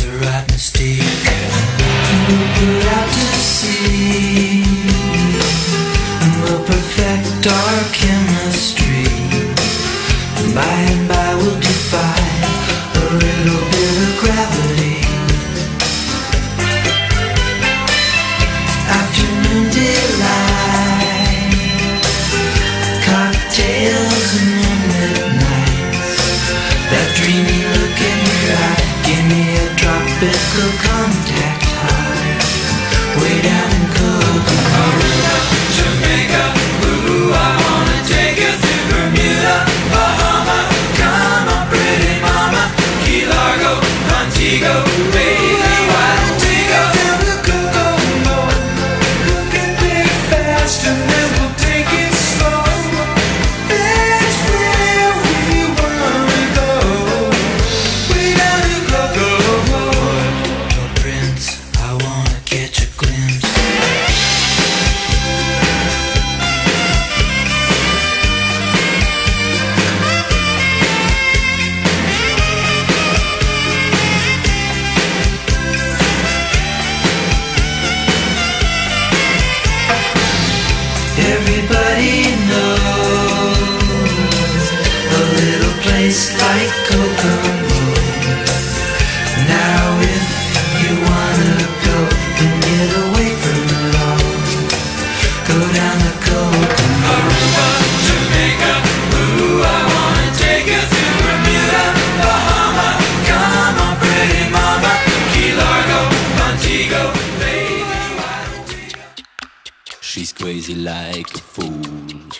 to we'll put out to sea. And we'll perfect our could Happy. like a fool.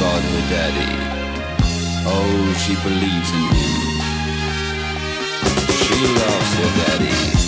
God her daddy. Oh, she believes in him. She loves her daddy.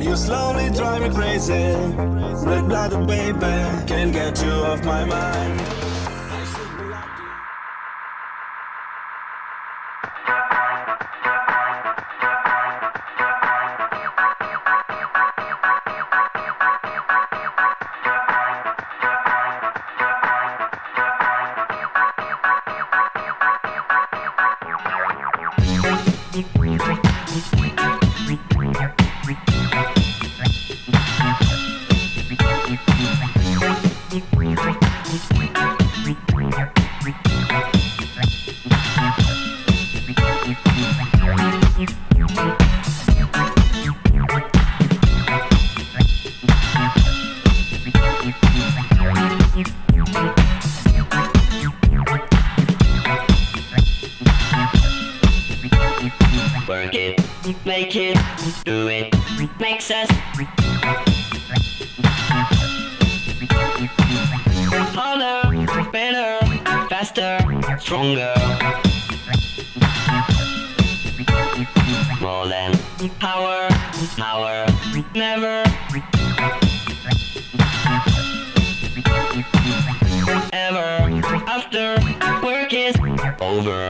You slowly drive me crazy. Red blooded baby, can't get you off my mind. Ever after work is over.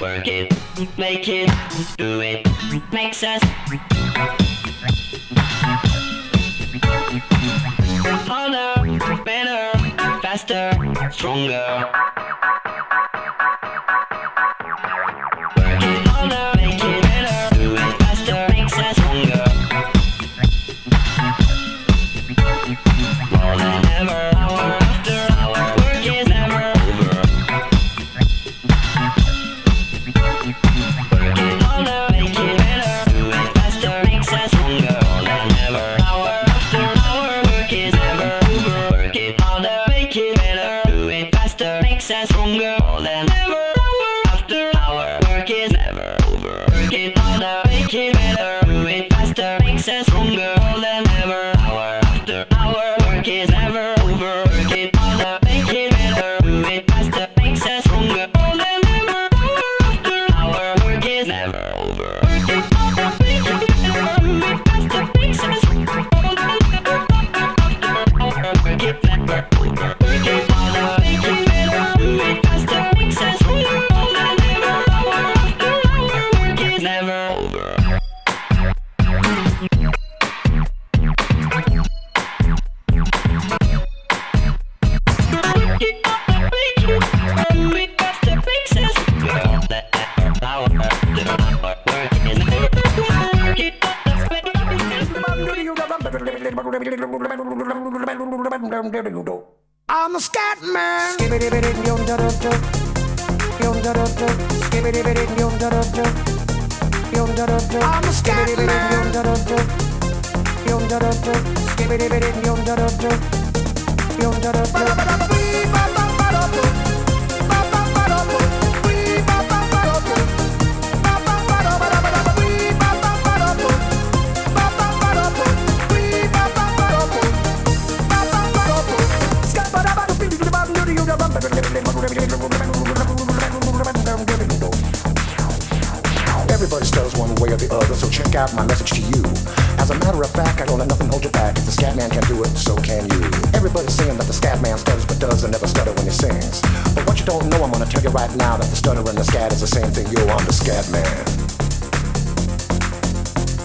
Work it, make it, do it, makes us harder, better, faster, stronger.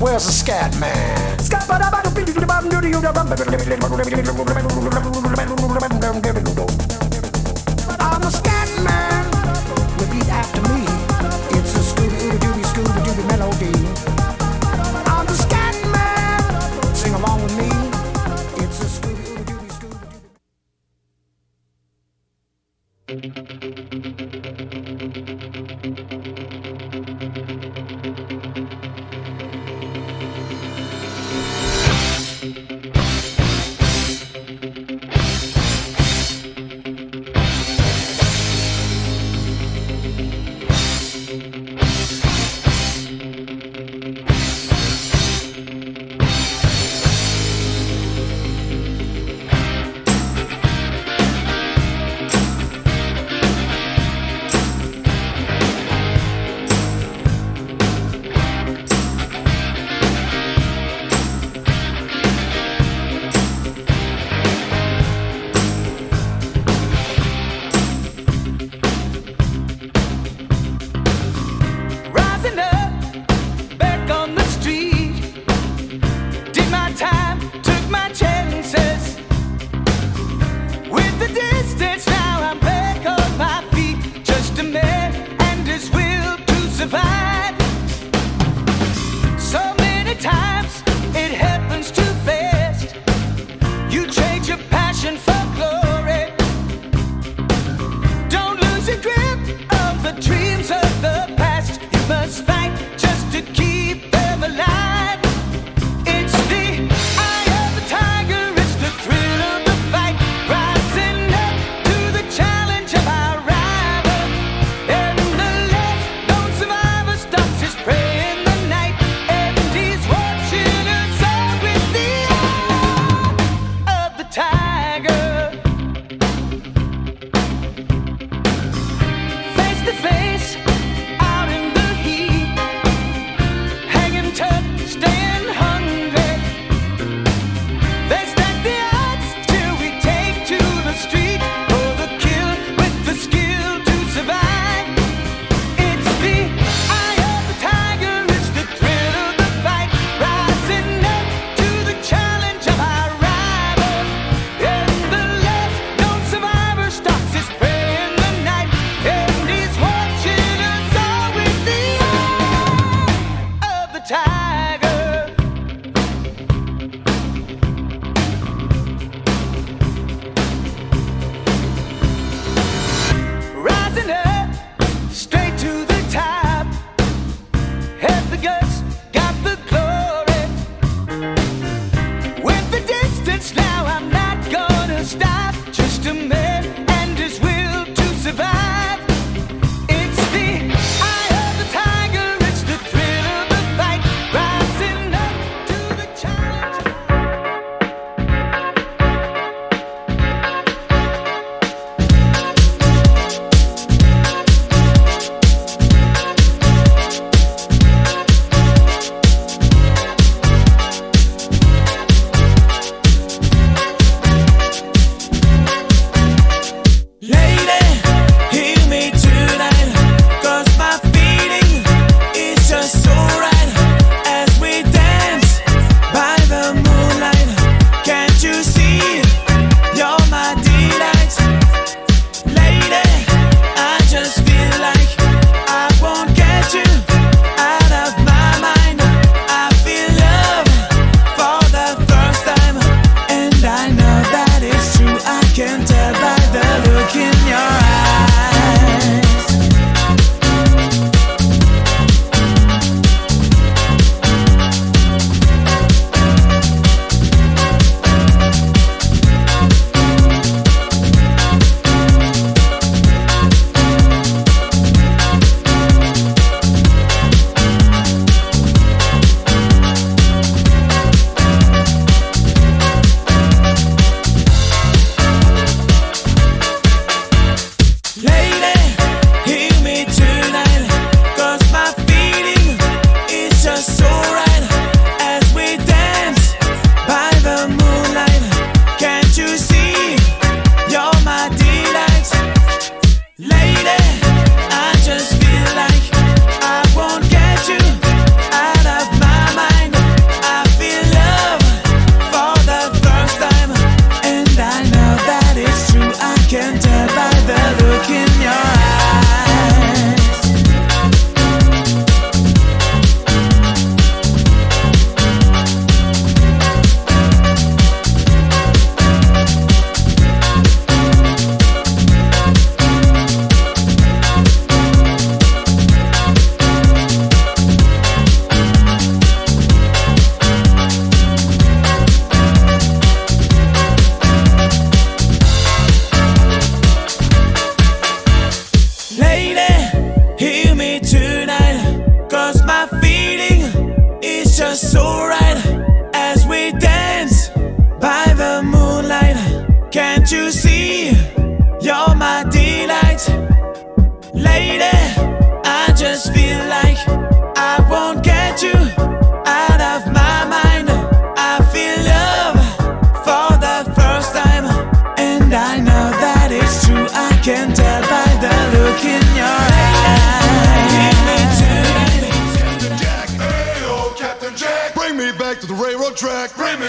Where's the scat man? I'm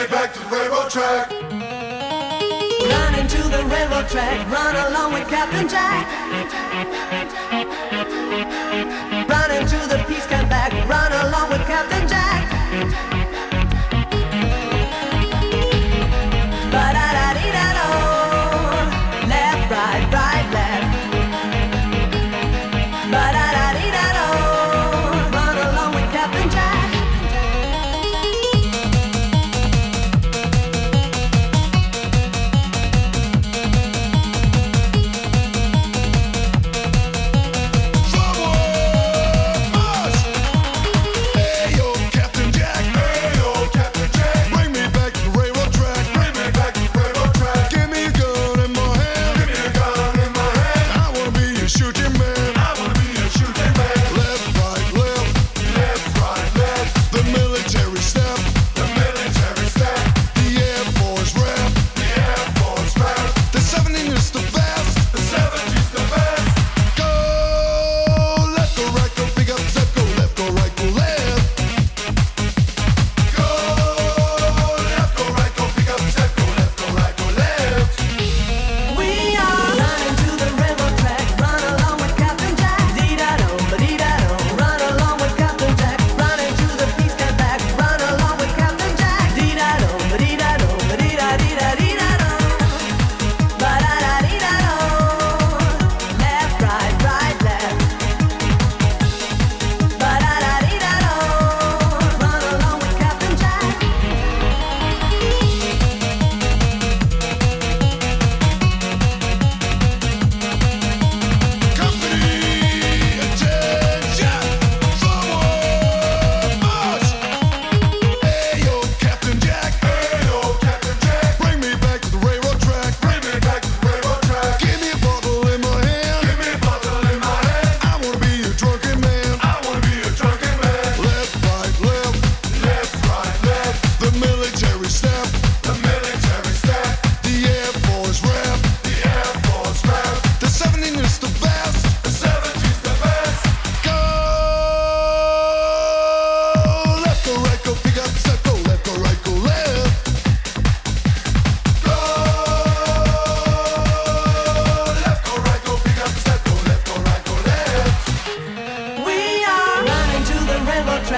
back to the railroad track. Run into the railroad track, run along with Captain Jack. Run into the peace camp back, run along with Captain Jack.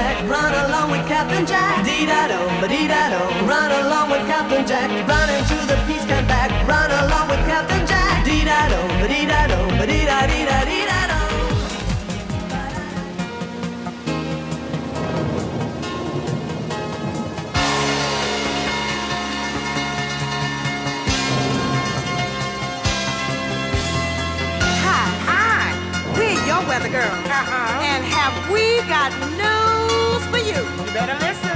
Jack, run along with Captain Jack. Dee da do, ba dee da do, run along with Captain Jack. Run into the peace camp back, run along with Captain Jack. Dee da do, ba dee da do, ba dee da dee da dee da do. Hi, hi, we're your Weather Girl. Uh-huh. And have we got news? better listen.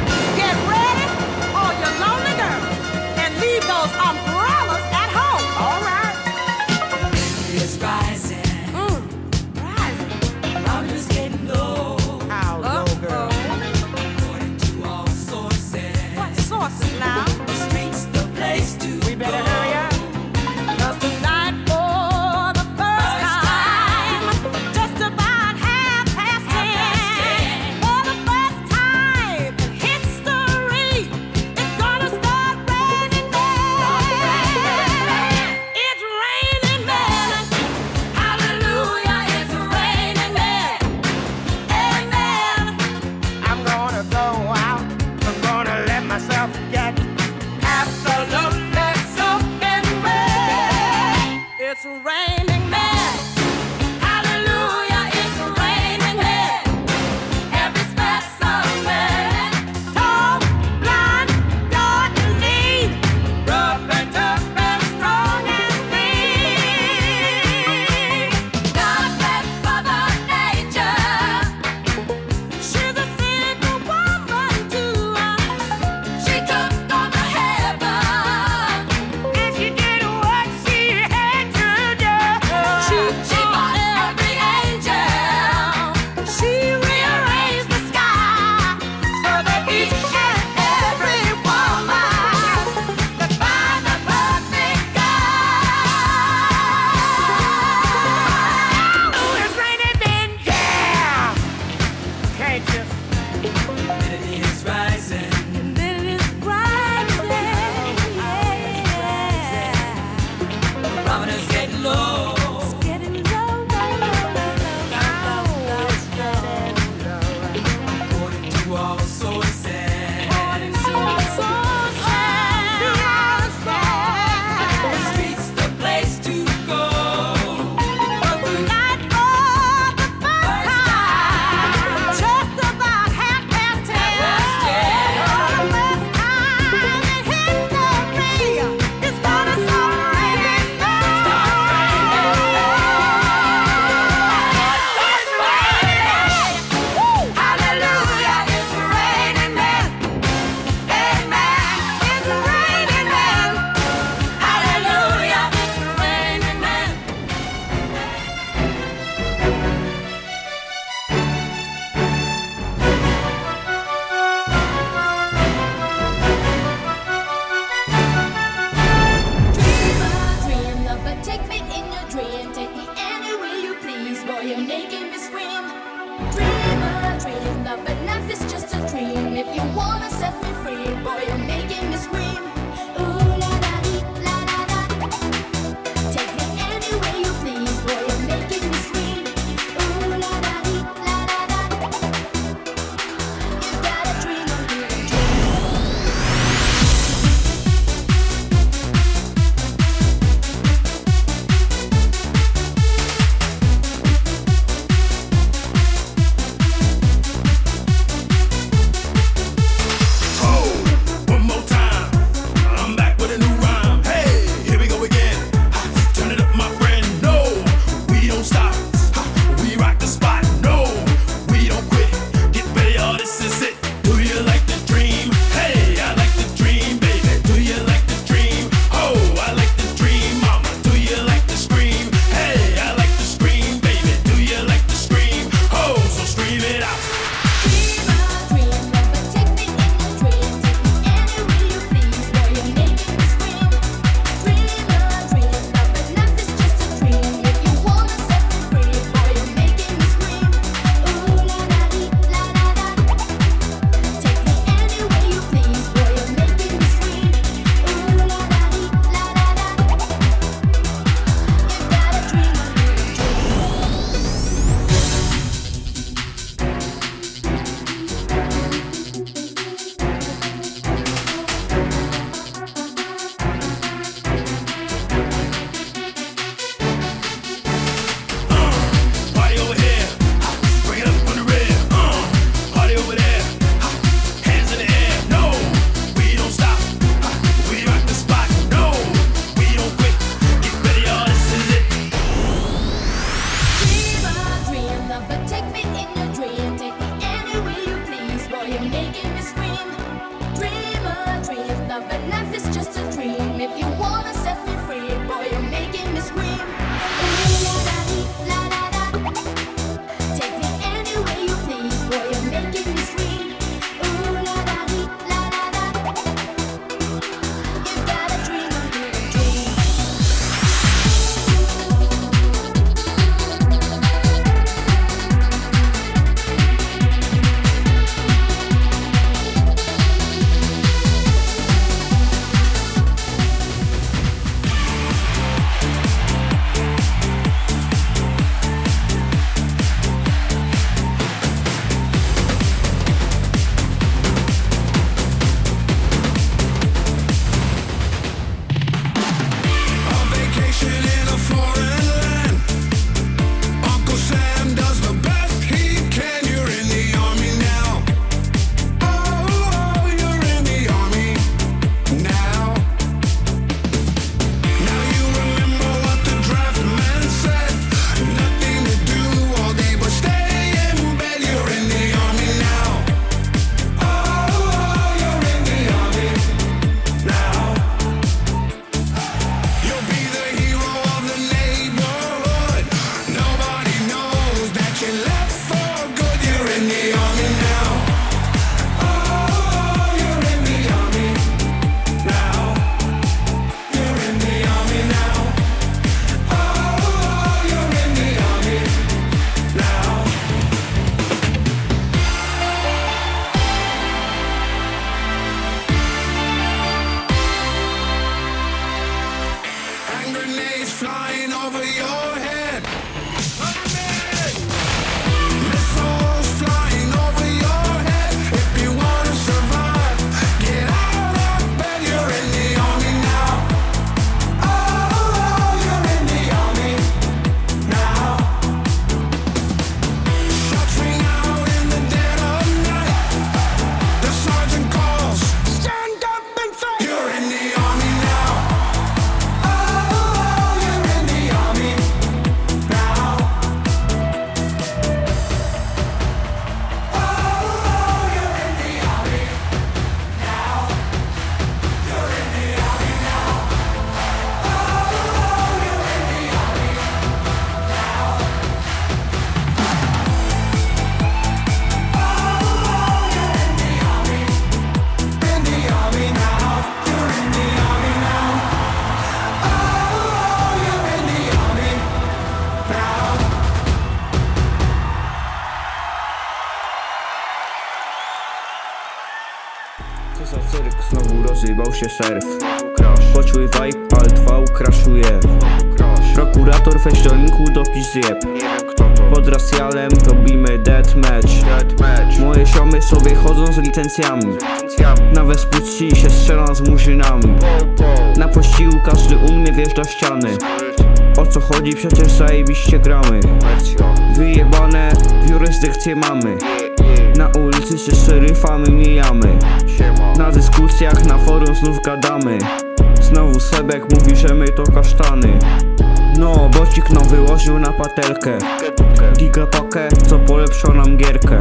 Się surf Poczuj vibe, alt V crashuje. Prokurator weź do linku dopis zjeb. Pod Rasjalem robimy deathmatch Moje siomy sobie chodzą z licencjami. Na Wespucji się strzelam z murzynami. Na pościgu każdy umie wjeżdża w ściany O co chodzi? Przecież zajebiście gramy. Wyjebane jurysdykcje mamy. Na ulicy się szeryfami mijamy. Na dyskusjach na forum znów gadamy. Znowu Sebek mówi, że my to kasztany. No, bocik nam wyłożył na patelkę. Gigapakę, co polepszą nam gierkę